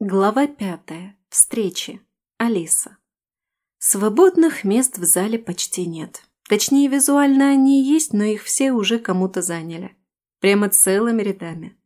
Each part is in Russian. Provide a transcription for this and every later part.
Глава пятая. Встречи. Алиса. Свободных мест в зале почти нет. Точнее, визуально они есть, но их все уже кому-то заняли. Прямо целыми рядами.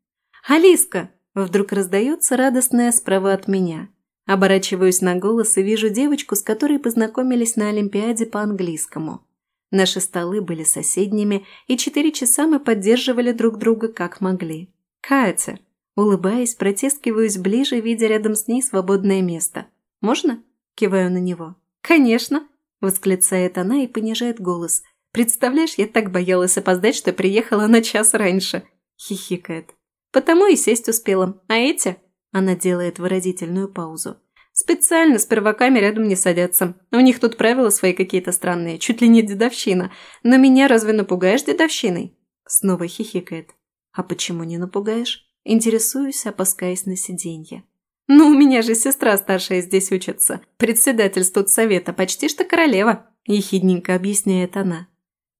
«Алиска!» – вдруг раздается радостная справа от меня. Оборачиваюсь на голос и вижу девочку, с которой познакомились на Олимпиаде по английскому. Наши столы были соседними, и четыре часа мы поддерживали друг друга как могли. «Катя!» Улыбаясь, протискиваюсь ближе, видя рядом с ней свободное место. «Можно?» – киваю на него. «Конечно!» – восклицает она и понижает голос. «Представляешь, я так боялась опоздать, что приехала на час раньше!» – хихикает. «Потому и сесть успела. А эти?» – она делает выразительную паузу. «Специально с перваками рядом не садятся. У них тут правила свои какие-то странные, чуть ли не дедовщина. Но меня разве напугаешь дедовщиной?» Снова хихикает. «А почему не напугаешь?» Интересуюсь, опускаясь на сиденье. «Ну, у меня же сестра старшая здесь учится. Председатель студсовета, почти что королева», – ехидненько объясняет она.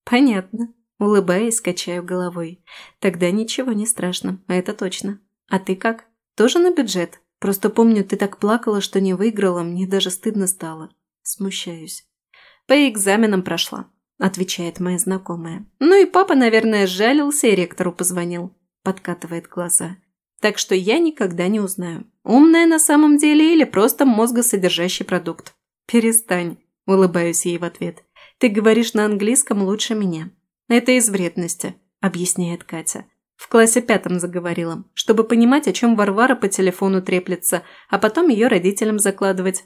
«Понятно». Улыбаясь, качаю головой. «Тогда ничего не страшно, это точно. А ты как? Тоже на бюджет? Просто помню, ты так плакала, что не выиграла, мне даже стыдно стало. Смущаюсь. По экзаменам прошла», – отвечает моя знакомая. «Ну и папа, наверное, сжалился и ректору позвонил подкатывает глаза. Так что я никогда не узнаю, умная на самом деле или просто мозгосодержащий продукт. Перестань, улыбаюсь ей в ответ. Ты говоришь на английском лучше меня. Это из вредности, объясняет Катя. В классе пятом заговорила, чтобы понимать, о чем Варвара по телефону треплется, а потом ее родителям закладывать.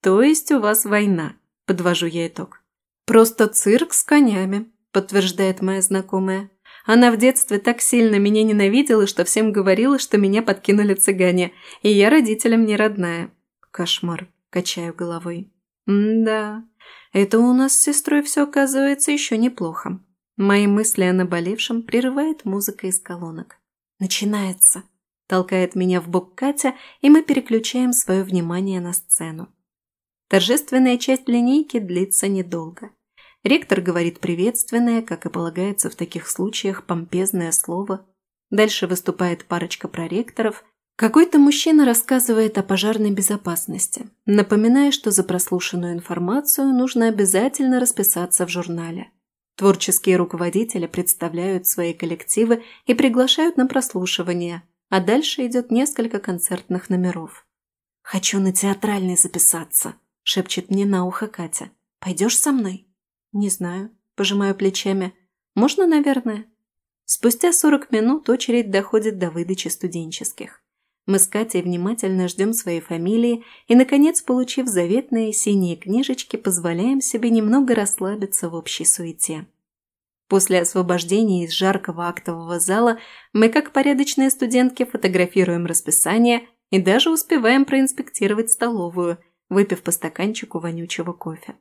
То есть у вас война, подвожу я итог. Просто цирк с конями, подтверждает моя знакомая. Она в детстве так сильно меня ненавидела, что всем говорила, что меня подкинули цыгане, и я родителям не родная. Кошмар, качаю головой. да, это у нас с сестрой все оказывается еще неплохо. Мои мысли о наболевшем прерывает музыка из колонок. Начинается. Толкает меня в бок Катя, и мы переключаем свое внимание на сцену. Торжественная часть линейки длится недолго. Ректор говорит приветственное, как и полагается в таких случаях, помпезное слово. Дальше выступает парочка проректоров. Какой-то мужчина рассказывает о пожарной безопасности, напоминая, что за прослушанную информацию нужно обязательно расписаться в журнале. Творческие руководители представляют свои коллективы и приглашают на прослушивание, а дальше идет несколько концертных номеров. «Хочу на театральный записаться», – шепчет мне на ухо Катя. «Пойдешь со мной?» «Не знаю», – пожимаю плечами. «Можно, наверное?» Спустя 40 минут очередь доходит до выдачи студенческих. Мы с Катей внимательно ждем своей фамилии и, наконец, получив заветные синие книжечки, позволяем себе немного расслабиться в общей суете. После освобождения из жаркого актового зала мы, как порядочные студентки, фотографируем расписание и даже успеваем проинспектировать столовую, выпив по стаканчику вонючего кофе.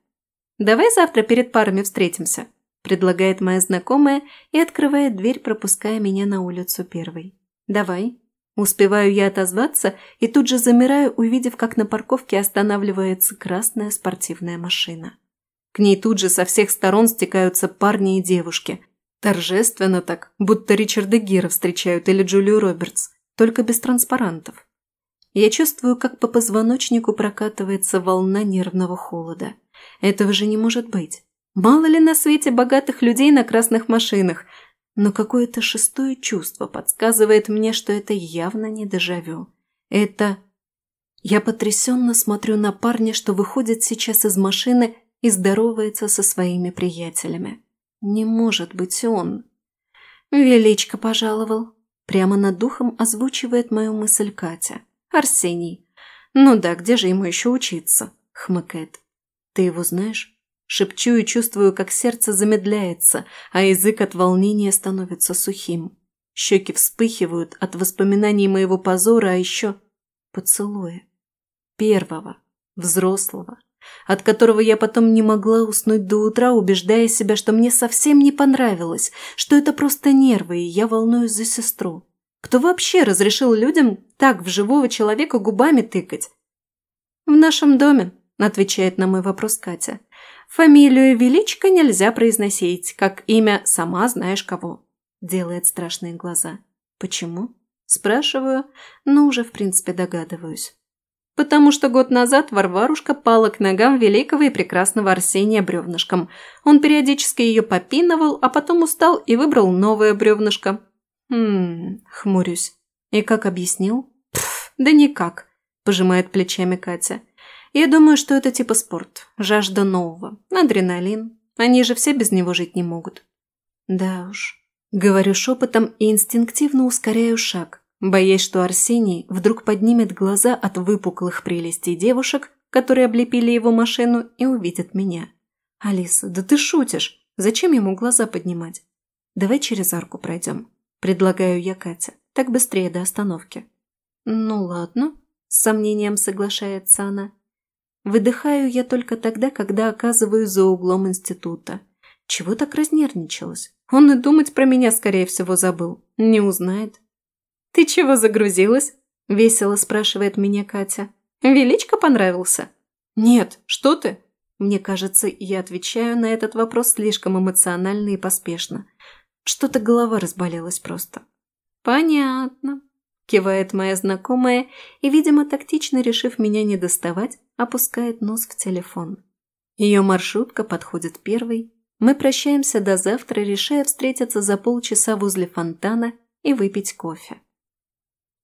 «Давай завтра перед парами встретимся», – предлагает моя знакомая и открывает дверь, пропуская меня на улицу первой. «Давай». Успеваю я отозваться и тут же замираю, увидев, как на парковке останавливается красная спортивная машина. К ней тут же со всех сторон стекаются парни и девушки. Торжественно так, будто Ричарда Гира встречают или Джулию Робертс, только без транспарантов. Я чувствую, как по позвоночнику прокатывается волна нервного холода. Этого же не может быть. Мало ли на свете богатых людей на красных машинах, но какое-то шестое чувство подсказывает мне, что это явно не дежавю. Это... Я потрясенно смотрю на парня, что выходит сейчас из машины и здоровается со своими приятелями. Не может быть он. Величко пожаловал. Прямо над духом озвучивает мою мысль Катя. Арсений. Ну да, где же ему еще учиться? Хмыкает. «Ты его знаешь?» Шепчу и чувствую, как сердце замедляется, а язык от волнения становится сухим. Щеки вспыхивают от воспоминаний моего позора, а еще поцелуя. Первого, взрослого, от которого я потом не могла уснуть до утра, убеждая себя, что мне совсем не понравилось, что это просто нервы, и я волнуюсь за сестру. Кто вообще разрешил людям так в живого человека губами тыкать? В нашем доме, – отвечает на мой вопрос Катя. «Фамилию Величко нельзя произносить, как имя сама знаешь кого». Делает страшные глаза. «Почему?» Спрашиваю, но уже в принципе догадываюсь. Потому что год назад Варварушка пала к ногам великого и прекрасного Арсения бревнышком. Он периодически ее попинывал, а потом устал и выбрал новое бревнышко. Хм, хмурюсь. И как объяснил? Пф, да никак, пожимает плечами Катя. Я думаю, что это типа спорт, жажда нового, адреналин. Они же все без него жить не могут. Да уж. Говорю шепотом и инстинктивно ускоряю шаг, боясь, что Арсений вдруг поднимет глаза от выпуклых прелестей девушек, которые облепили его машину, и увидит меня. «Алиса, да ты шутишь! Зачем ему глаза поднимать? Давай через арку пройдем», – предлагаю я Катя. «Так быстрее до остановки». «Ну ладно», – с сомнением соглашается она. Выдыхаю я только тогда, когда оказываюсь за углом института. Чего так разнервничалась? Он и думать про меня, скорее всего, забыл. Не узнает. «Ты чего загрузилась?» – весело спрашивает меня Катя. «Величко понравился?» «Нет, что ты?» Мне кажется, я отвечаю на этот вопрос слишком эмоционально и поспешно. Что-то голова разболелась просто. «Понятно», – кивает моя знакомая и, видимо, тактично решив меня не доставать, опускает нос в телефон. Ее маршрутка подходит первой. Мы прощаемся до завтра, решая встретиться за полчаса возле фонтана и выпить кофе.